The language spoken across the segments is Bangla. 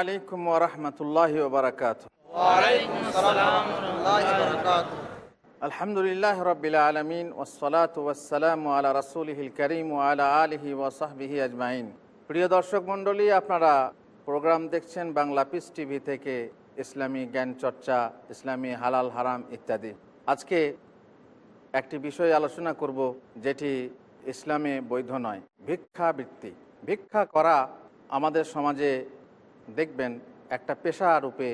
আলাইকুম ওরহমতুল্লাহ ওবরাকাত আলহামদুলিল্লাহ রবিল আলমিন ওসলাত ওয়াসালাম আলা রসুলহিল করিম আলা আলহি ওসাহবিহি আজমাইন। প্রিয় দর্শক মণ্ডলী আপনারা প্রোগ্রাম দেখছেন বাংলা পিস টিভি থেকে ইসলামী জ্ঞান চর্চা ইসলামী হালাল হারাম ইত্যাদি। আজকে একটি বিষয় আলোচনা করব যেটি ইসলামে বৈধ নয় ভিক্ষাবৃত্তি। ভিক্ষা করা আমাদের সমাজে দেখবেন একটা পেশা রূপে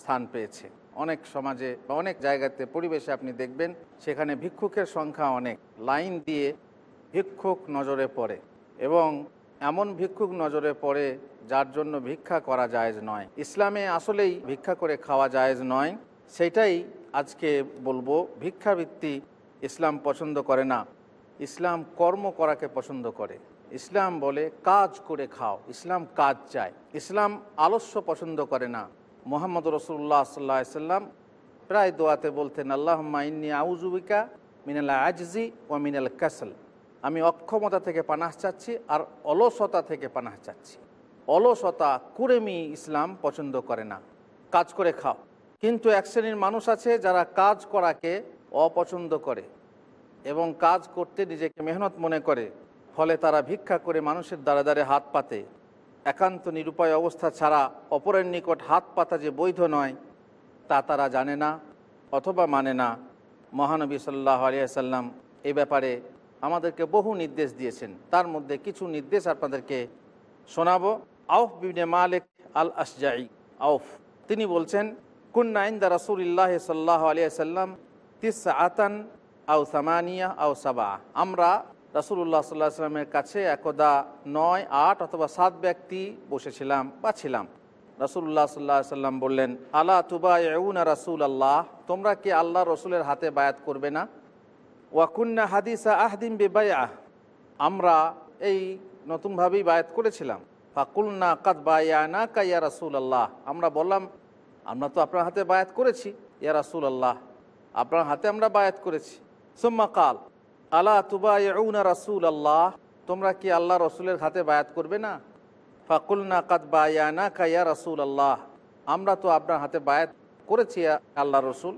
স্থান পেয়েছে। অনেক সমাজে বা অনেক জায়গাতে পরিবেশে আপনি দেখবেন সেখানে ভিক্ষুকের সংখ্যা অনেক। লাইন দিয়ে ভিক্ষুক নজরে পড়ে এবং এমন ভিক্ষুক নজরে পড়ে যার জন্য ভিক্ষা করা জায়েজ নয়। ইসলামে আসলেই ভিক্ষা করে খাওয়া জায়েজ নয়। সেটাই আজকে বলব, ভিক্ষাবৃত্তি ইসলাম পছন্দ করে না। ইসলাম কর্ম করাকে পছন্দ করে। ইসলাম বলে কাজ করে খাও, ইসলাম কাজ চায়। ইসলাম আলস্য পছন্দ করে না। মোহাম্মদ রসুল্লাহ সাল্লাহ সাল্লাম প্রায় দোয়াতে বলতেন আল্লাহ মাইনি আউজুবিকা মিনাল আজজি ও মিনাল কাসল। আমি অক্ষমতা থেকে পানাহ চাচ্ছি আর অলসতা থেকে পানাহ চাচ্ছি। অলসতা, কুরেমি ইসলাম পছন্দ করে না। কাজ করে খাও। কিন্তু এক শ্রেণির মানুষ আছে যারা কাজ করাকে অপছন্দ করে এবং কাজ করতে নিজেকে মেহনত মনে করে। ফলে তারা ভিক্ষা করে মানুষের দ্বারা দ্বারে হাত পাতে। একান্ত নিরুপায় অবস্থা ছাড়া অপরের নিকট হাত পাতা যে বৈধ নয়, তা তারা জানে না অথবা মানে না। মহানবী সাল্লাহ আলিয়াল্লাম এ ব্যাপারে আমাদেরকে বহু নির্দেশ দিয়েছেন। তার মধ্যে কিছু নির্দেশ আপনাদেরকে শোনাবো। আউফ বিনে মালিক আল আসজাই আউফ। তিনি বলছেন কুন্নাইন দা রাসুলিল্লাহ সাল্লাহ আলিয়া সাল্লাম তিস আতান আউ সামানিয়া আউ সাবা আমরা রাসুল্লাহ সাল্লাহ সাল্লামের কাছে একদা নয়, আট অথবা সাত ব্যক্তি বসেছিলাম বা ছিলাম রাসুল্লাহ সাল্লাহ সাল্লাম বললেন, আলা তুবা এউনা রাসুল আল্লাহ তোমরা কি আল্লাহ রসুলের হাতে বায়াত করবে না? ওয়াকুন্না হাদিসা আহদিম বেবায়া আমরা এই নতুনভাবেই বায়াত করেছিলাম। ফাকুলনা কাদ বায়ানা কাইয়া রাসুল আল্লাহ আমরা বললাম, আমরা তো আপনার হাতে বায়াত করেছি। ইয়া রাসুল আল্লাহ আপনার হাতে আমরা বায়াত করেছি। সুম্মা কাল। আলা তুবা ইউনা রাসুল আল্লাহ তোমরা কি আল্লাহ রসুলের হাতে বায়াত করবে না? ফাকুলনা কাদ বায়ানা কাইয়া রাসুল আল্লাহ আমরা তো আপনার হাতে বায়াত করেছি আল্লাহ রসুল।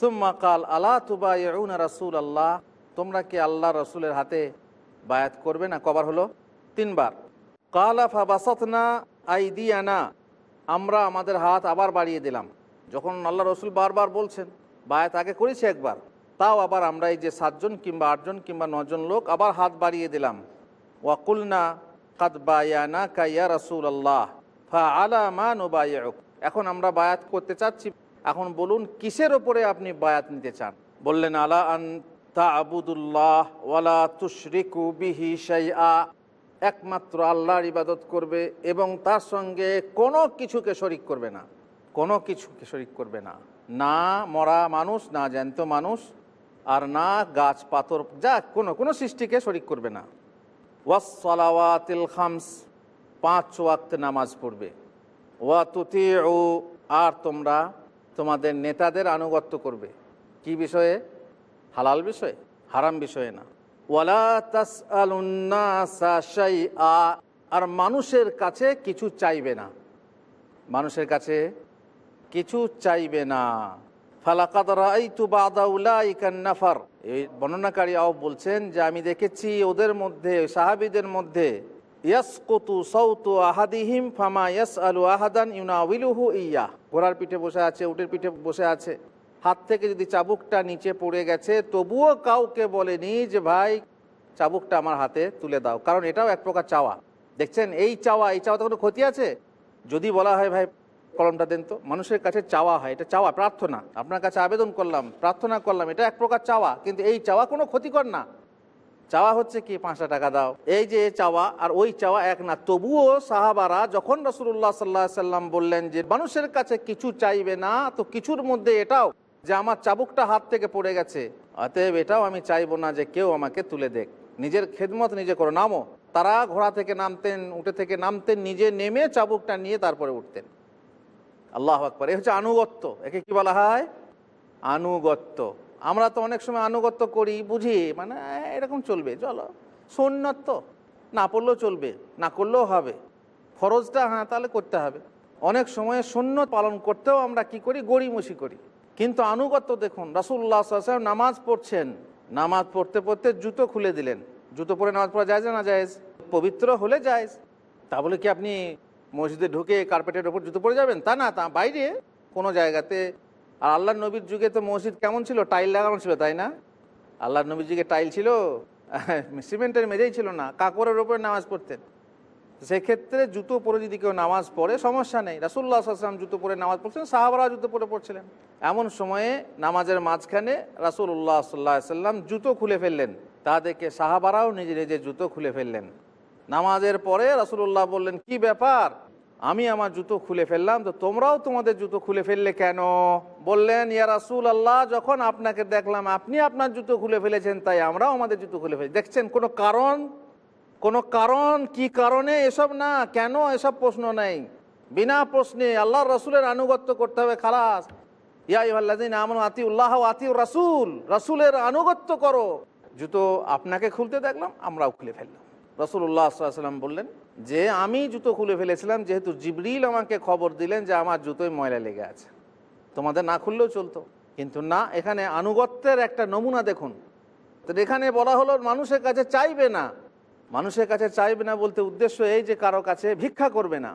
সুম্মা কাল আলা তুবা ইউনা রাসুল আল্লাহ তোমরা কি আল্লাহ রসুলের হাতে বায়াত করবে না? কবার হলো? তিনবার। কালা ফাবাসতনা আইদিয়ানা, আমরা আমাদের হাত আবার বাড়িয়ে দিলাম। যখন আল্লাহ রসুল বারবার বলছেন, বায়াত আগে করেছি একবার তাও আবার আমরা এই যে সাতজন কিংবা আটজন কিংবা নজন লোক আবার হাত বাড়িয়ে দিলাম। ওয়াকুলনা কাদ বায়ানা কাইয়া রাসুল আল্লাহ ফা আলা মা নোবায়ক এখন আমরা বায়াত করতে চাচ্ছি। এখন বলুন, কিসের ওপরে আপনি বায়াত নিতে চান? বললেন, আলা আন তা আবুদুল্লাহ ওয়ালা তুশরিকু বিহি শাইআ। একমাত্র আল্লাহর ইবাদত করবে এবং তার সঙ্গে কোনো কিছুকে শরিক করবে না। কোনো কিছুকে শরিক করবে না। না মরা মানুষ, না জ্যান্ত মানুষ আর না গাছ, পাথর, যা কোনো কোনো সৃষ্টিকে শরিক করবে না। ওয়াসলাওয়াতিল খামস, পাঁচ ওয়াক্ত নামাজ পড়বে। ওয়া তুতি ও আর তোমরা তোমাদের নেতাদের আনুগত্য করবে। কি বিষয়ে? হালাল বিষয়ে? হারাম বিষয়ে না। ওয়ালা তাস আর মানুষের কাছে কিছু চাইবে না। মানুষের কাছে কিছু চাইবে না। এই বর্ণনাকারী আও বলছেন যে, আমি দেখেছি ওদের মধ্যে, সাহাবিদের মধ্যে আহাদিহিম ফামা আলু আহাদান ইয়া। ঘোড়ার পিঠে বসে আছে, উটের পিঠে বসে আছে। হাত থেকে যদি চাবুকটা নিচে পড়ে গেছে, তবুও কাউকে বলেনি যে, ভাই, চাবুকটা আমার হাতে তুলে দাও। কারণ এটাও এক প্রকার চাওয়া। দেখছেন, এই চাওয়া, এই চাওয়াতে কোনো ক্ষতি আছে? যদি বলা হয়, ভাই কলমটা দেন তো। মানুষের কাছে চাওয়া হয়, এটা চাওয়া, প্রার্থনা। আপনার কাছে আবেদন করলাম, প্রার্থনা করলাম, এটা এক প্রকার চাওয়া, কিন্তু এই চাওয়া কোনো ক্ষতিকর না। চাওয়া হচ্ছে কি পাঁচটা টাকা দাও। এই যে চাওয়া, আর ওই চাওয়া এক না। তবুও সাহাবারা যখন রসুল্লাহ সাল্লাহ সাল্লাম বললেন যে, মানুষের কাছে কিছু চাইবে না, তো কিছুর মধ্যে এটাও যে আমার চাবুকটা হাত থেকে পড়ে গেছে। অতএব এটাও আমি চাইব না যে কেউ আমাকে তুলে দেখ নিজের খেদমত নিজে করো। নামো। তারা ঘোড়া থেকে নামতেন উঠে থেকে নামতেন, নিজে নেমে চাবুকটা নিয়ে তারপরে উঠতেন। আল্লাহ আকবর। এ হচ্ছে আনুগত্য। একে কি বলা হয়? আনুগত্য। আমরা তো অনেক সময় আনুগত্য করি, বুঝি? মানে এরকম চলবে। চলো সন্ন্যত না পড়লেও চলবে, না করলেও হবে। ফরজটা হ্যাঁ তাহলে করতে হবে। অনেক সময় সুন্নত পালন করতেও আমরা কি করি? গড়িমসি করি। কিন্তু আনুগত্য দেখুন রাসুল্লাহ সাল্লাম নামাজ পড়ছেন। নামাজ পড়তে পড়তে জুতো খুলে দিলেন। জুতো পরে নামাজ পড়া যায় না যায় পবিত্র হলে যায় তা বলে কি আপনি মসজিদে ঢুকে কার্পেটের ওপর জুতো পরে যাবেন? তা না, তা বাইরে কোনো জায়গাতে। আর আল্লাহ নবীর যুগে তো মসজিদ কেমন ছিল? টাইল লাগানো ছিল, তাই না? আল্লাহ নবীর যুগে টাইল ছিল? সিমেন্টের মেঝেই ছিল না কাকরের ওপরে নামাজ পড়তেন। সেক্ষেত্রে জুতো পরে যদি কেউ নামাজ পড়ে, সমস্যা নেই। রাসুল্লাহ আসলাম জুতো পরে নামাজ পড়ছেন সাহাবারা জুতো পরে পড়ছিলেন। এমন সময়ে নামাজের মাঝখানে রাসুল্লাহ সাল্লাহ সাল্লাম জুতো খুলে ফেললেন। তা দেখে সাহাবারাও নিজে নিজে জুতো খুলে ফেললেন। নামাজের পরে রাসুল্লাহ বললেন, কি ব্যাপার? আমি আমার জুতো খুলে ফেললাম, তো তোমরাও তোমাদের জুতো খুলে ফেললে কেন? বললেন, ইয়া রাসুল আল্লাহ যখন আপনাকে দেখলাম আপনি আপনার জুতো খুলে ফেলেছেন, তাই আমরাও আমাদের জুতো খুলে ফেলি দেখছেন, কোনো কারণ? কোনো কারণ? কি কারণে? এসব না। কেন এসব প্রশ্ন নেই? বিনা প্রশ্নে আল্লাহ রসুলের আনুগত্য করতে হবে, খালাস। ইয়াদিন আমন আতি উল্লাহ আতি রাসুল, রাসুলের আনুগত্য করো। জুতো আপনাকে খুলতে দেখলাম, আমরাও খুলে ফেললাম। রসুল্লাহ সাল্লাম বললেন, যে আমি জুতো খুলে ফেলেছিলাম, যেহেতু জিবরিল আমাকে খবর দিলেন যে আমার জুতোয় ময়লা লেগে আছে। তোমাদের না খুললেও চলতো। কিন্তু না, এখানে আনুগত্যের একটা নমুনা দেখুন। তো এখানে বলা হলো, মানুষের কাছে চাইবে না। মানুষের কাছে চাইবে না বলতে উদ্দেশ্য এই যে কারও কাছে ভিক্ষা করবে না।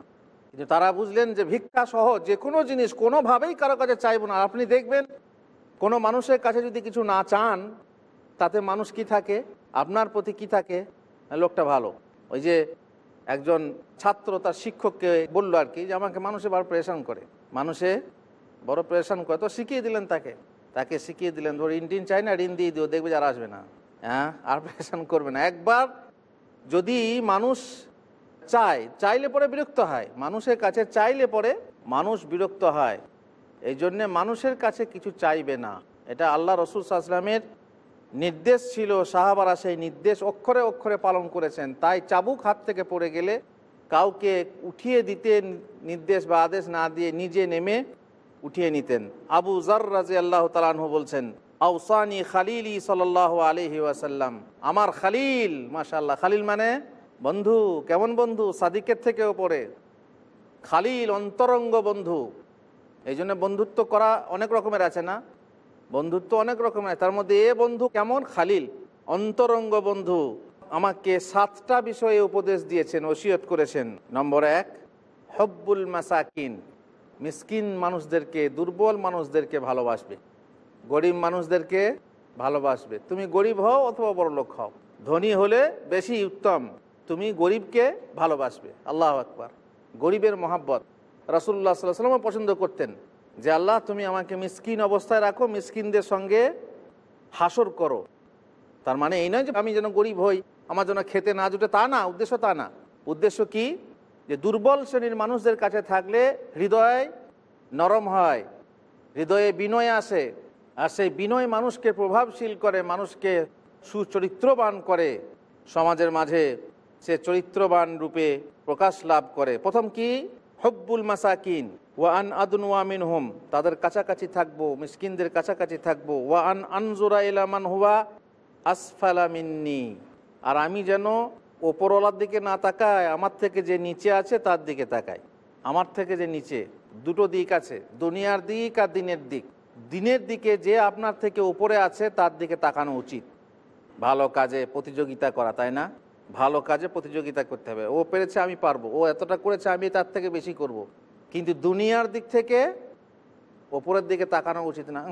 কিন্তু তারা বুঝলেন যে ভিক্ষা সহ যে কোনো জিনিস কোনোভাবেই কারও কাছে চাইব না। আপনি দেখবেন, কোনো মানুষের কাছে যদি কিছু না চান, তাতে মানুষ কি থাকে? আপনার প্রতি কি থাকে? লোকটা ভালো। ওই যে একজন ছাত্র তার শিক্ষককে বলল আর কি যে আমাকে মানুষে বড় প্রেশান করে। মানুষে বড় প্রেশান করে। তো শিখিয়ে দিলেন তাকে। তাকে শিখিয়ে দিলেন, ধর ঋণ টিন চাই না ঋণ দিয়ে দিও দেখবে যারা আসবে না। হ্যাঁ আর প্রেশান করবে না। একবার যদি মানুষ চায়, চাইলে পরে বিরক্ত হয়। মানুষের কাছে চাইলে পরে মানুষ বিরক্ত হয়। এই জন্যে মানুষের কাছে কিছু চাইবে না। এটা আল্লাহ রসুল সাহসালামের নির্দেশ ছিল, সাহাবারা সেই নির্দেশ অক্ষরে অক্ষরে পালন করেছেন। তাই চাবুক হাত থেকে পড়ে গেলে কাউকে উঠিয়ে দিতে নির্দেশ বা আদেশ না দিয়ে নিজে নেমে উঠিয়ে নিতেন। আবু জার রাজি আল্লাহ তালাহু বলছেন আউসানি খালিলি সাল আলহি ওয়াসাল্লাম। আমার খালিল মাশাল্লাহ খালিল মানে বন্ধু, কেমন বন্ধু? সাদিকের থেকেও পড়ে। খালিল অন্তরঙ্গ বন্ধু। এই জন্য বন্ধুত্ব করা অনেক রকমের আছে না? বন্ধুত্ব অনেক রকমের। তার মধ্যে এ বন্ধু কেমন? খালিল। অন্তরঙ্গ বন্ধু। আমাকে সাতটা বিষয়ে উপদেশ দিয়েছেন, ওসিয়ত করেছেন। নম্বর এক, হব্বুল মাসাকিন। মিসকিন মানুষদেরকে, দুর্বল মানুষদেরকে ভালোবাসবে। গরিব মানুষদেরকে ভালোবাসবে। তুমি গরিব হও অথবা বড় লোক হও। ধনী হলে বেশি উত্তম। তুমি গরিবকে ভালোবাসবে। আল্লাহ আকবার। গরিবের মহাব্বত। রাসুল্লাহ সাল্লাহ সাল্লামও পছন্দ করতেন। যে আল্লাহ, তুমি আমাকে মিসকিন অবস্থায় রাখো, মিসকিনদের সঙ্গে হাসর করো। তার মানে এই নয় যে আমি যেন গরিব হই, আমার যেন খেতে না জুটে, তা না, উদ্দেশ্য তা না। উদ্দেশ্য কি? যে দুর্বল শ্রেণির মানুষদের কাছে থাকলে হৃদয় নরম হয়, হৃদয়ে বিনয় আসে, আর সেই বিনয় মানুষকে প্রভাবশীল করে, মানুষকে সুচরিত্রবান করে। সমাজের মাঝে সে চরিত্রবান রূপে প্রকাশ লাভ করে। প্রথম কি? হব্বুল মাসাকিন ওয়ান আদুন ওয়ামিন হোম তাদের কাছাকাছি থাকব, মিসকিনদের কাছাকাছি থাকব ওয়ান আনজুরা ইলামান হুয়া আসফালা মিন্নি, আর আমি যেন ওপরওয়ালার দিকে না তাকায় আমার থেকে যে নিচে আছে তার দিকে তাকাই। আমার থেকে যে নিচে, দুটো দিক আছে, দুনিয়ার দিক আর দিনের দিক। দিনের দিকে যে আপনার থেকে উপরে আছে, তার দিকে তাকানো উচিত। ভালো কাজে প্রতিযোগিতা করা, তাই না? ভালো কাজে প্রতিযোগিতা করতে হবে। ও পেরেছে, আমি পারব। ও এতটা করেছে, আমি তার থেকে বেশি করব। কিন্তু দুনিয়ার দিক থেকে ওপরের দিকে তাকানো উচিত না।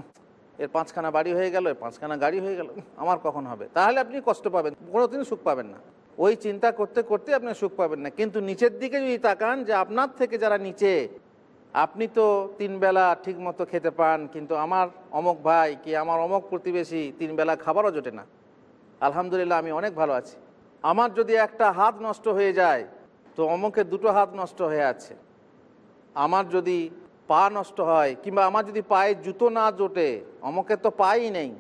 এর পাঁচখানা বাড়ি হয়ে গেল, এর পাঁচখানা গাড়ি হয়ে গেল, আমার কখন হবে? তাহলে আপনি কষ্ট পাবেন কোনোদিন সুখ পাবেন না। ওই চিন্তা করতে করতে আপনি সুখ পাবেন না। কিন্তু নিচের দিকে যদি তাকান যে আপনার থেকে যারা নিচে, আপনি তো তিন বেলা ঠিক মতো খেতে পান, কিন্তু আমার অমক ভাই কি আমার অমক প্রতিবেশী তিন বেলা খাবারও জোটে না। আলহামদুলিল্লাহ, আমি অনেক ভালো আছি। আমার যদি একটা হাত নষ্ট হয়ে যায়, তো অমকের দুটো হাত নষ্ট হয়ে আছে। আমার যদি পা নষ্ট হয়, কিংবা আমার যদি পায়ে জুতো না জোটে, অমকের তো পাই নেই।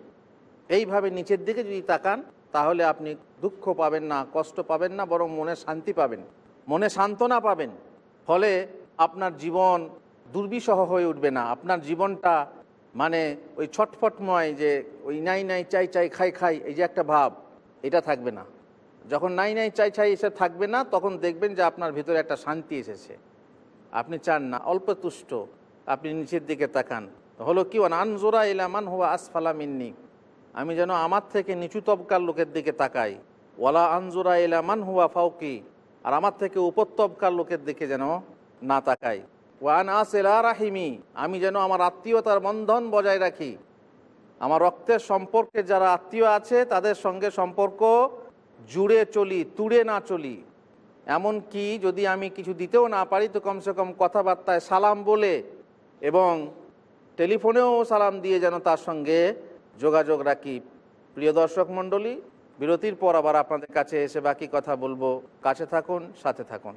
এইভাবে নিচের দিকে যদি তাকান, তাহলে আপনি দুঃখ পাবেন না, কষ্ট পাবেন না, বরং মনে শান্তি পাবেন। মনে সান্ত্বনা পাবেন। ফলে আপনার জীবন দুর্বিষহ হয়ে উঠবে না। আপনার জীবনটা মানে ওই ছটফটময় যে ওই নাই নাই চাই চাই খাই খাই, এই যে একটা ভাব, এটা থাকবে না। যখন নাই নাই চাই চাই এসে থাকবে না, তখন দেখবেন যে আপনার ভিতরে একটা শান্তি এসেছে। আপনি চান না, অল্প তুষ্ট, আপনি নিচের দিকে তাকান। হলো কি আনজোরা ইলামান হুয়া আসফালা মিন্নি আমি যেন আমার থেকে নিচু তবকার লোকের দিকে তাকাই। ওয়ালা আনজোরা ইলামান হুয়া ফাউকি আর আমার থেকে উপর তবকার লোকের দিকে যেন না তাকাই। ওয়ান আসেলা রাহিমি আমি যেন আমার আত্মীয়তার বন্ধন বজায় রাখি। আমার রক্তের সম্পর্কে যারা আত্মীয় আছে, তাদের সঙ্গে সম্পর্ক জুড়ে চলি, তুড়ে না চলি। এমন কি যদি আমি কিছু দিতেও না পারি, তো কমসে কম কথাবার্তায় সালাম বলে এবং টেলিফোনেও সালাম দিয়ে যেন তার সঙ্গে যোগাযোগ রাখি। প্রিয় দর্শক মণ্ডলী, বিরতির পর আবার আপনাদের কাছে এসে বাকি কথা বলব। কাছে থাকুন, সাথে থাকুন।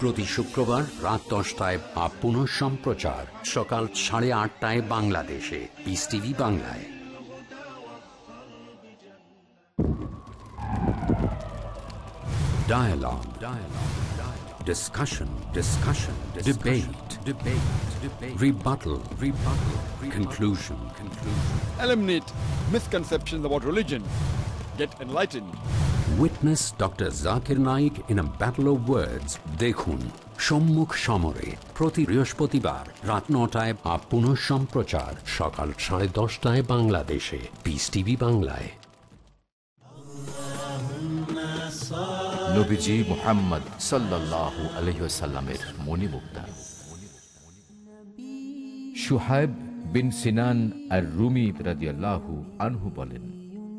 প্রতি শুক্রবার রাত দশটায় বা পুনঃ সম্প্রচার সকাল সাড়ে আটটায় বাংলাদেশে পিস টিভি বাংলায় Dialogue. Dialogue. Dialogue. Discussion. Discussion. Debate. Debate. Debate. Rebuttal. Rebuttal. Rebuttal. Conclusion. Conclusion. eliminate misconceptions about religion. Get enlightened. Witness Dr. Zakir Naik in a battle of words. দেখুন সম্মুখ সমরে প্রতি বৃহস্পতিবার রাত নটায় বা পুনঃ সম্প্রচার সকাল সাড়ে দশটায় বাংলাদেশে পিস টিভি বাংলায় নবীজি মোহাম্মদ সাল্লাল্লাহু আলহিসাল্লামের মণিমুক্তা। সুহাইব বিন সিনান আর রুমি রাদিয়াল্লাহু আনহু বলেন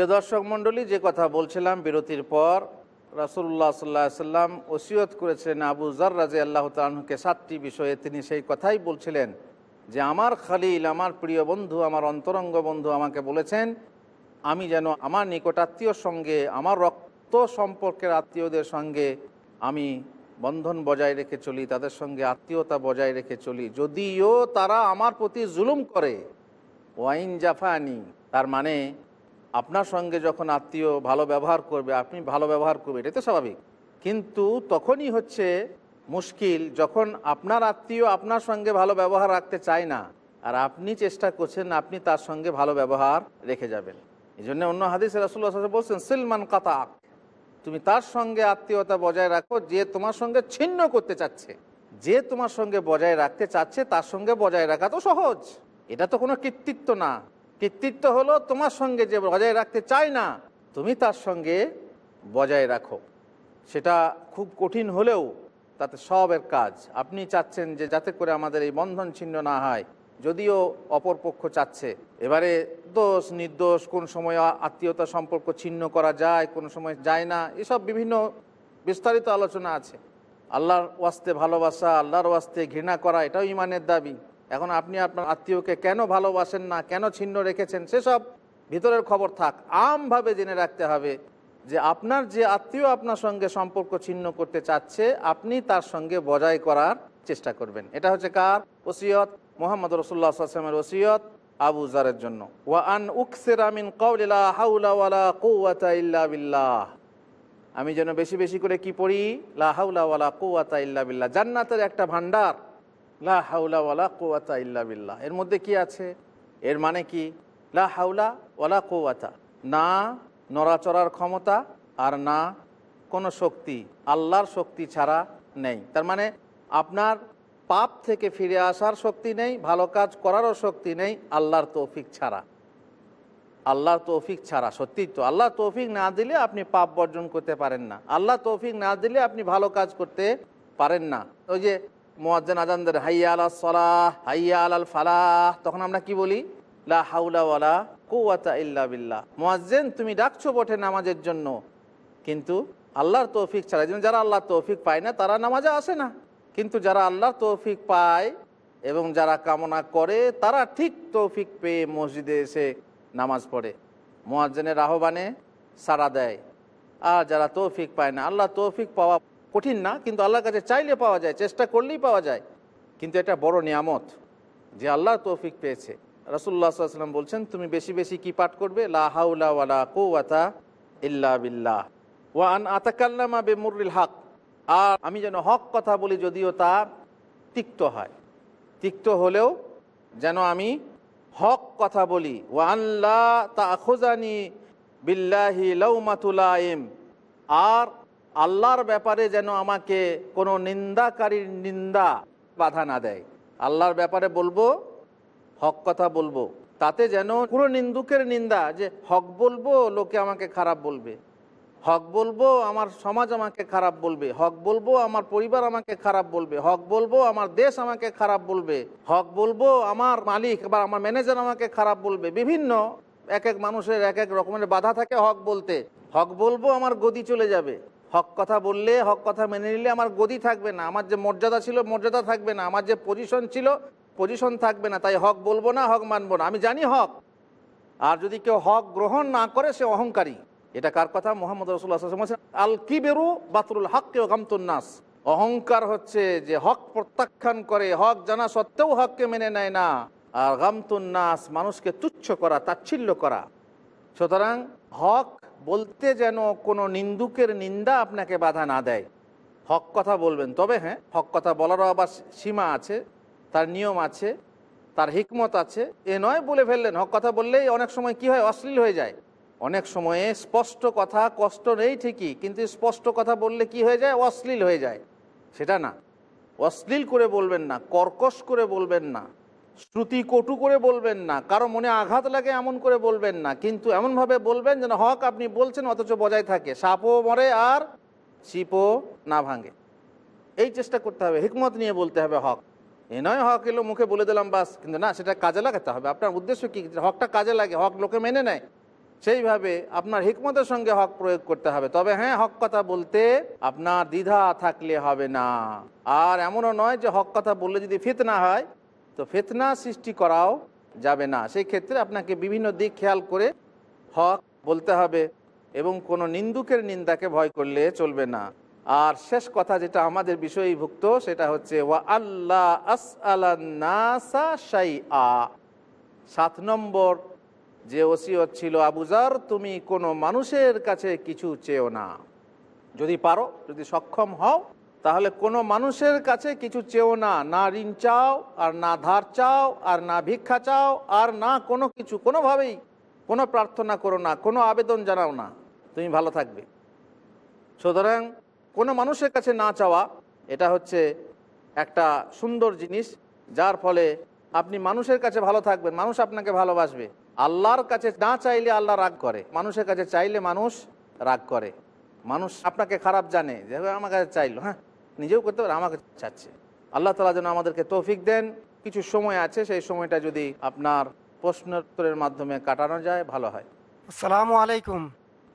প্রিয় দর্শক মণ্ডলী, যে কথা বলছিলাম বিরতির পর রাসুল্লাহ সাল্লাহ সাল্লাম ওসিয়ত করেছিলেন আবু জার রাজে আল্লাহ তালকে সাতটি বিষয়ে। তিনি সেই কথাই বলছিলেন যে, আমার খালিল, আমার প্রিয় বন্ধু, আমার অন্তরঙ্গ বন্ধু আমাকে বলেছেন, আমি যেন আমার নিকটাত্মীয়র সঙ্গে, আমার রক্ত সম্পর্কের আত্মীয়দের সঙ্গে আমি বন্ধন বজায় রেখে চলি, তাদের সঙ্গে আত্মীয়তা বজায় রেখে চলি। যদিও তারা আমার প্রতি জুলুম করে। ওয়াইন জাফানি, তার মানে আপনার সঙ্গে যখন আত্মীয় ভালো ব্যবহার করবে, আপনি ভালো ব্যবহার করবে এটা তো স্বাভাবিক। কিন্তু তখনই হচ্ছে মুশকিল যখন আপনার আত্মীয় আপনার সঙ্গে ভালো ব্যবহার রাখতে চায় না, আর আপনি চেষ্টা করছেন আপনি তার সঙ্গে ভালো ব্যবহার রেখে যাবেন। এই জন্য অন্য হাদিস রাসুল্লাহ বলছেন, সিলমান কাতাক তুমি তার সঙ্গে আত্মীয়তা বজায় রাখো, যে তোমার সঙ্গে ছিন্ন করতে চাচ্ছে। যে তোমার সঙ্গে বজায় রাখতে চাচ্ছে, তার সঙ্গে বজায় রাখা তো সহজ। এটা তো কোনো কৃতিত্ব না। কৃতিত্ব হলো তোমার সঙ্গে যে বজায় রাখতে চায় না, তুমি তার সঙ্গে বজায় রাখো। সেটা খুব কঠিন হলেও তাতে সবের কাজ। আপনি চাচ্ছেন যে যাতে করে আমাদের এই বন্ধন ছিন্ন না হয়, যদিও অপরপক্ষ চাচ্ছে। এবারে দোষ, নির্দোষ, কোন সময় আত্মীয়তা সম্পর্ক ছিন্ন করা যায়, কোন সময় যায় না, এসব বিভিন্ন বিস্তারিত আলোচনা আছে। আল্লাহর ওয়াস্তে ভালোবাসা, আল্লাহর ওয়াস্তে ঘৃণা করা, এটাও ইমানের দাবি। এখন আপনি আপনার আত্মীয়কে কেন ভালোবাসেন না? কেন ছিন্ন রেখেছেন? সেসব ভিতরের খবর থাক। আমভাবে জেনে রাখতে হবে যে আপনার যে আত্মীয় আপনার সঙ্গে সম্পর্ক ছিন্ন করতে চাচ্ছে, আপনি তার সঙ্গে বজায় করার চেষ্টা করবেন। এটা হচ্ছে কার? ওসিয়ত মোহাম্মদ রসুল্লাহ আসলামের ওসিয়ত আবু জারের জন্য। ওয়ান ইল্লা বিল্লাহ। আমি যেন বেশি বেশি করে কি পড়ি? লা হাউলা ওয়ালা কৌয়াতা ইল্লা বিল্লাহ। জান্নাতের একটা ভান্ডার লা হাউলা ওয়ালা কৌয়াতা ইল্লা বিল্লাহ। এর মধ্যে কি আছে? এর মানে কি? লা হাউলা ওয়ালা কৌয়াতা না নড়াচড়ার ক্ষমতা আর না কোনো শক্তি। আল্লাহর শক্তি ছাড়া নেই। তার মানে আপনার পাপ থেকে ফিরে আসার শক্তি নেই, ভালো কাজ করারও শক্তি নেই, আল্লাহর তৌফিক ছাড়া। আল্লাহর তৌফিক ছাড়া সত্যি তো। আল্লাহ তৌফিক না দিলে আপনি পাপ বর্জন করতে পারেন না। আল্লাহ তৌফিক না দিলে আপনি ভালো কাজ করতে পারেন না। ওই যে মোয়াজ্জেন আজানদের, হাইয়া আলা সলাহ, হাইয়া আলাল ফালাহ। তখন আমরা কি বলি? লা হাউলাওয়ালা কুয়াতা ইল্লা বিল্লাহ। মোয়াজ্জেন, তুমি ডাকছো বটে নামাজের জন্য, কিন্তু আল্লাহর তৌফিক ছাড়া। যেমন যারা আল্লাহর তৌফিক পায় না, তারা নামাজে আসে না। কিন্তু যারা আল্লাহর তৌফিক পায় এবং যারা কামনা করে, তারা ঠিক তৌফিক পেয়ে মসজিদে এসে নামাজ পড়ে। মোয়াজ্জেনের আহ্বানে সাড়া দেয়। আর যারা তৌফিক পায় না আল্লাহ তৌফিক পাওয়া কঠিন না, কিন্তু আল্লাহর কাছে চাইলে পাওয়া যায়, চেষ্টা করলেই পাওয়া যায়। কিন্তু এটা বড় নিয়ামত যে আল্লাহ তৌফিক পেয়েছে। রসুল্লাহ সাল্লাম বলছেন, তুমি বেশি বেশি কি পাঠ করবে? লা হাউলা ওয়ালা কৌয়াতা ইল্লা বিল্লাহ। আতাকাল্লামা বেমুরিল হক। আর আমি যেন হক কথা বলি যদিও তা তিক্ত হয়। তিক্ত হলেও যেন আমি হক কথা বলি। ওয়াল্লা তা খোঁজানি বিল্লাহি লৌমাতুলাইম আর আল্লাহর ব্যাপারে যেন আমাকে কোনো নিন্দাকারীর নিন্দা বাধা না দেয়। আল্লাহর ব্যাপারে বলব, হক কথা বলব। তাতে যেন কোনো নিন্দুকের নিন্দা যে হক বলব, লোকে আমাকে খারাপ বলবে। হক বলব, আমার সমাজ আমাকে খারাপ বলবে। হক বলব, আমার পরিবার আমাকে খারাপ বলবে। হক বলব, আমার দেশ আমাকে খারাপ বলবে। হক বলব, আমার মালিক বা আমার ম্যানেজার আমাকে খারাপ বলবে। বিভিন্ন এক এক মানুষের এক এক রকমের বাধা থাকে হক বলতে। হক বলব, আমার গদি চলে যাবে। হক কথা বললে, হক কথা মেনে নিলে আমার গদি থাকবে না। আমার যে মর্যাদা ছিল, মর্যাদা থাকবে না। আমার যে পজিশন ছিল পজিশন থাকবে না। তাই হক বলব না, হক মানবো না। আমি জানি হক। আর যদি কেউ হক গ্রহণ না করে, সে অহংকারী। এটা কার কথা? মোহাম্মদ রসুল্লাহ আল কিবেরু বাতরুল হক কেউ গামতুন্নাস অহংকার হচ্ছে যে হক প্রত্যাখ্যান করে, হক জানা সত্ত্বেও হককে মেনে নেয় না। আর গামতুন্নাস মানুষকে তুচ্ছ করা, তাচ্ছিল্য করা। সুতরাং হক বলতে যেন কোনো নিন্দুকের নিন্দা আপনাকে বাধা না দেয়। হক কথা বলবেন। তবে হ্যাঁ হক কথা বলারও আবার সীমা আছে, তার নিয়ম আছে, তার হিকমত আছে। এ নয় বলে ফেললেন। হক কথা বললেই অনেক সময় কি হয়? অশ্লীল হয়ে যায়। অনেক সময়ে স্পষ্ট কথা, কষ্ট নেই ঠিকই, কিন্তু স্পষ্ট কথা বললে কি হয়ে যায়? অশ্লীল হয়ে যায়। সেটা না। অশ্লীল করে বলবেন না, কর্কশ করে বলবেন না। শ্রুতি কটু করে বলবেন না, কারও মনে আঘাত লাগে এমন করে বলবেন না, কিন্তু এমনভাবে বলবেন যেন হক আপনি বলছেন অথচ বজায় থাকে, সাপও মরে আর শিপও না ভাঙে। এই চেষ্টা করতে হবে, হিকমত নিয়ে বলতে হবে হক। এ নয় হক এলো মুখে বলে দিলাম বাস, কিন্তু না, সেটা কাজে লাগাতে হবে। আপনার উদ্দেশ্য কি? হকটা কাজে লাগে, হক লোকে মেনে নেয়। সেইভাবে আপনার হিকমতের সঙ্গে হক প্রয়োগ করতে হবে। তবে হ্যাঁ হক কথা বলতে আপনার দ্বিধা থাকলে হবে না। আর এমনও নয় যে হক কথা বললে যদি ফিতনা হয় তো ফেতনা সৃষ্টি করাও যাবে না। সেই ক্ষেত্রে আপনাকে বিভিন্ন দিক খেয়াল করে হক বলতে হবে এবং কোনো নিন্দুকের নিন্দাকে ভয় করলে চলবে না। আর শেষ কথা যেটা আমাদের বিষয়ভুক্ত, সেটা হচ্ছে, ওয়া আল্লাহ আস আলান্নাসা আ সাত নম্বর যে ওসিয়ত ছিল আবুজার তুমি কোনো মানুষের কাছে কিছু চেও না। যদি পারো, যদি সক্ষম হও তাহলে কোনো মানুষের কাছে কিছু চেও না না ঋণ চাও, আর না ধার চাও, আর না ভিক্ষা চাও, আর না কোনো কিছু, কোনোভাবেই কোনো প্রার্থনা করো না, কোনো আবেদন জানাও না, তুমি ভালো থাকবে। সুতরাং কোনো মানুষের কাছে না চাওয়া, এটা হচ্ছে একটা সুন্দর জিনিস, যার ফলে আপনি মানুষের কাছে ভালো থাকবেন, মানুষ আপনাকে ভালোবাসবে। আল্লাহর কাছে না চাইলে আল্লাহ রাগ করে, মানুষের কাছে চাইলে মানুষ রাগ করে। মানুষ আপনাকে খারাপ জানে, যে আমার কাছে চাইলো হ্যাঁ নিজেও করতে পারে আমাকে চাচ্ছে। আল্লাহ তালা যেন আমাদেরকে তৌফিক দেন। কিছু সময় আছে সেই সময়টা যদি আপনার প্রশ্নোত্তরের মাধ্যমে কাটানো যায় ভালো হয়। আসসালামু আলাইকুম।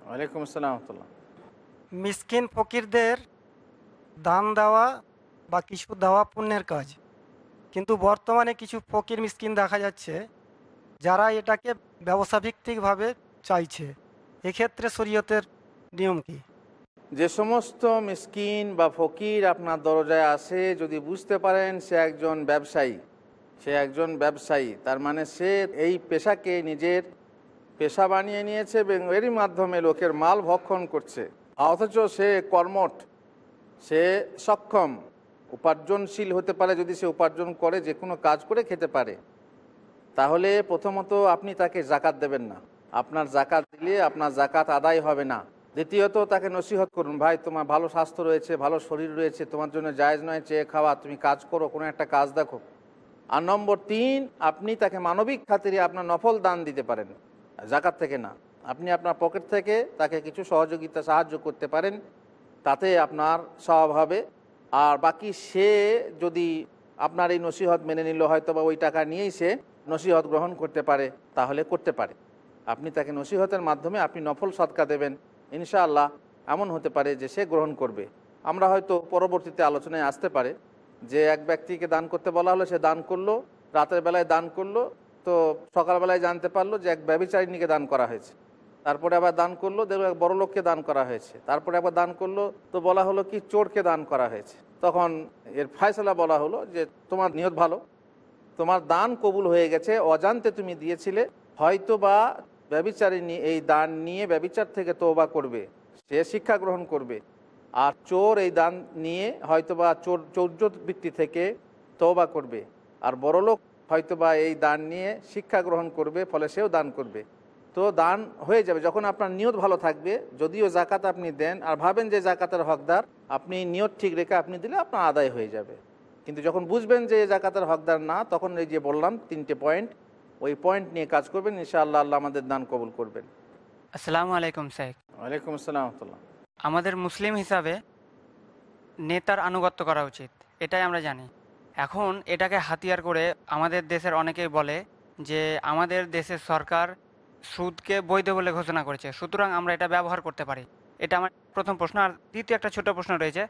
ওয়ালাইকুম আসসালাম মিসকিন ফকিরদের দান দেওয়া বা কিছু দেওয়া পুণ্যের কাজ। কিন্তু বর্তমানে কিছু ফকির মিসকিন দেখা যাচ্ছে যারা এটাকে ব্যবসাভিত্তিকভাবে চাইছে। এক্ষেত্রে শরীয়তের নিয়ম কি? যে সমস্ত মিসকিন বা ফকির আপনার দরজায় আসে, যদি বুঝতে পারেন সে একজন ব্যবসায়ী, সে একজন ব্যবসায়ী, তার মানে সে এই পেশাকে নিজের পেশা বানিয়ে নিয়েছে এবং এরই মাধ্যমে লোকের মাল ভক্ষণ করছে। অথচ সে কর্মঠ, সে সক্ষম, উপার্জনশীল হতে পারে যদি সে উপার্জন করে, যে কোনো কাজ করে খেতে পারে। তাহলে প্রথমত আপনি তাকে জাকাত দেবেন না। আপনার জাকাত দিলে আপনার জাকাত আদায় হবে না। দ্বিতীয়ত তাকে নসিহত করুন, ভাই, তোমার ভালো স্বাস্থ্য রয়েছে, ভালো শরীর রয়েছে, তোমার জন্য জায়জ নয় চেয়ে খাওয়া, তুমি কাজ করো, কোনো একটা কাজ দেখো। আর নম্বর তিন, আপনি তাকে মানবিক খাতিরে আপনার নফল দান দিতে পারেন, জাকাত থেকে না। আপনি আপনার পকেট থেকে তাকে কিছু সহযোগিতা, সাহায্য করতে পারেন, তাতে আপনার স্বভাব হবে। আর বাকি সে যদি আপনার এই নসিহত মেনে নিল হয়তো বা ওই টাকা নিয়েই সে নসিহত গ্রহণ করতে পারে, তাহলে করতে পারে। আপনি তাকে নসিহতের মাধ্যমে আপনি নফল সৎকা দেবেন। ইনশাআল্লাহ এমন হতে পারে যে সে গ্রহণ করবে। আমরা হয়তো পরবর্তীতে আলোচনায় আসতে পারে যে এক ব্যক্তিকে দান করতে বলা হলো, সে দান করল, রাতের বেলায় দান করল, তো সকালবেলায় জানতে পারল যে এক ব্যবিচারিণীকে দান করা হয়েছে। তারপরে আবার দান করল, দেখল এক বড় লোককে দান করা হয়েছে। তারপরে আবার দান করল, তো বলা হলো কি চোরকে দান করা হয়েছে। তখন এর ফায়সলা বলা হলো যে তোমার নিয়ত ভালো, তোমার দান কবুল হয়ে গেছে, অজান্তে তুমি দিয়েছিলে হয়তো বা ব্যবিচারিণী এই দান নিয়ে ব্যবিচার থেকে তোবা করবে। সে শিক্ষা গ্রহণ করবে। আর চোর এই দান নিয়ে হয়তোবা চোর, চৌর্য বৃত্তি থেকে তোবা করবে। আর বড়লোক হয়তোবা এই দান নিয়ে শিক্ষা গ্রহণ করবে, ফলে সেও দান করবে। তো দান হয়ে যাবে যখন আপনার নিয়ত ভালো থাকবে, যদিও জাকাত আপনি দেন, আর ভাবেন যে জাকাতের হকদার, আপনি নিয়ত ঠিক রেখে আপনি দিলে আপনার আদায় হয়ে যাবে। কিন্তু যখন বুঝবেন যে জাকাতের হকদার না, তখন এই যে বললাম তিনটে পয়েন্ট ওই পয়েন্ট নিয়ে কাজ করবেন ইনশাআল্লাহ আল্লাহ আমাদের দান কবুল করবেন। আসসালামু আলাইকুম সাহেব ওয়ালাইকুম আসসালাম আমাদের মুসলিম হিসাবে নেতার আনুগত্য করা উচিত এটাই আমরা জানি। এখন এটাকে হাতিয়ার করে আমাদের দেশের অনেকেই বলে যে আমাদের দেশের সরকার সুদকে বৈধ বলে ঘোষণা করেছে সুতরাং আমরা এটা ব্যবহার করতে পারি। এটা আমার প্রথম প্রশ্ন। আর দ্বিতীয় একটা ছোট প্রশ্ন রয়েছে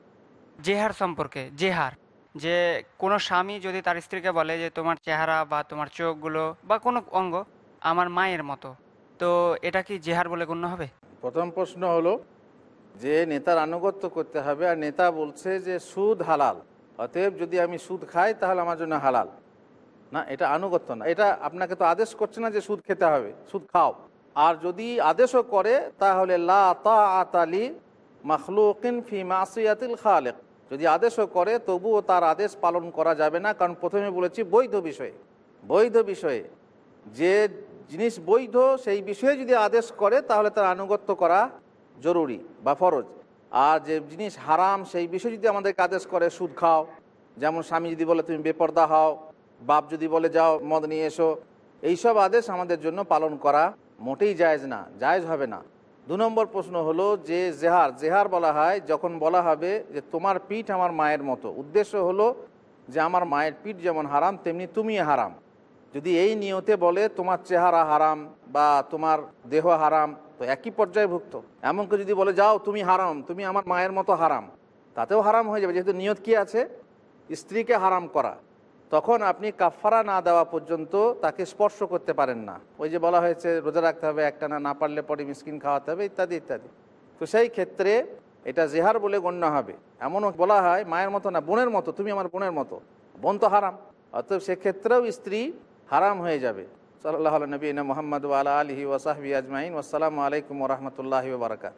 জেহার সম্পর্কে জেহার। যে কোনো স্বামী যদি তার স্ত্রীকে বলে যে তোমার চেহারা বা তোমার চোখগুলো বা কোনো অঙ্গ আমার মায়ের মতো, তো এটা কি জেহার বলে গণ্য হবে? প্রথম প্রশ্ন হলো, যে নেতার আনুগত্য করতে হবে আর নেতা বলছে যে সুদ হালাল, অতএব যদি আমি সুদ খাই তাহলে আমার জন্য হালাল। না, এটা আনুগত্য না। এটা আপনাকে তো আদেশ করছে না যে সুদ খেতে হবে, সুদ খাও। আর যদি আদেশও করে তাহলে লা তা আতালি মখলুকিন ফি মাসিয়াতিল খালেক। যদি আদেশও করে, তবুও তার আদেশ পালন করা যাবে না। কারণ প্রথমে বলেছি বৈধ বিষয়ে। বৈধ বিষয়ে। যে জিনিস বৈধ, সেই বিষয়ে যদি আদেশ করে, তাহলে তার আনুগত্য করা জরুরি বা ফরজ। আর যে জিনিস হারাম, সেই বিষয়ে যদি আমাদেরকে আদেশ করে, সুদ খাও, যেমন স্বামী যদি বলে তুমি বেপর্দা হও, বাপ যদি বলে যাও, মদ নিয়ে এসো, এইসব আদেশ আমাদের জন্য পালন করা মোটেই জায়জ না, জায়জ হবে না। দু নম্বর প্রশ্ন হলো যে জেহার জেহার বলা হয় যখন বলা হবে যে তোমার পিঠ আমার মায়ের মতো। উদ্দেশ্য হলো যে আমার মায়ের পিঠ যেমন হারাম, তেমনি তুমি হারাম। যদি এই নিয়তে বলে তোমার চেহারা হারাম বা তোমার দেহ হারাম, তো একই পর্যায়ভুক্ত। এমনকি যদি বলে, যাও, তুমি হারাম, তুমি আমার মায়ের মতো হারাম। তাতেও হারাম হয়ে যাবে। যেহেতু নিয়ত কি আছে? স্ত্রীকে হারাম করা। তখন আপনি কাফারা না দেওয়া পর্যন্ত তাকে স্পর্শ করতে পারেন না। ওই যে বলা হয়েছে, রোজা রাখতে হবে, একটা না না পারলে পরে মিসকিন খাওয়াতে হবে, ইত্যাদি ইত্যাদি। তো সেই ক্ষেত্রে এটা জেহার বলে গণ্য হবে। এমনও বলা হয়, মায়ের মতো না, বোনের মতো, তুমি আমার বোনের মতো। বোন তো হারাম। অতএব সেক্ষেত্রেও স্ত্রী হারাম হয়ে যাবে। সাল্লাহ নবীন মোহাম্মদ আলা আলহি ওসাহবি আজমাইন। আসসালামু আলাইকুম রহমতুল্লাহ বারকাত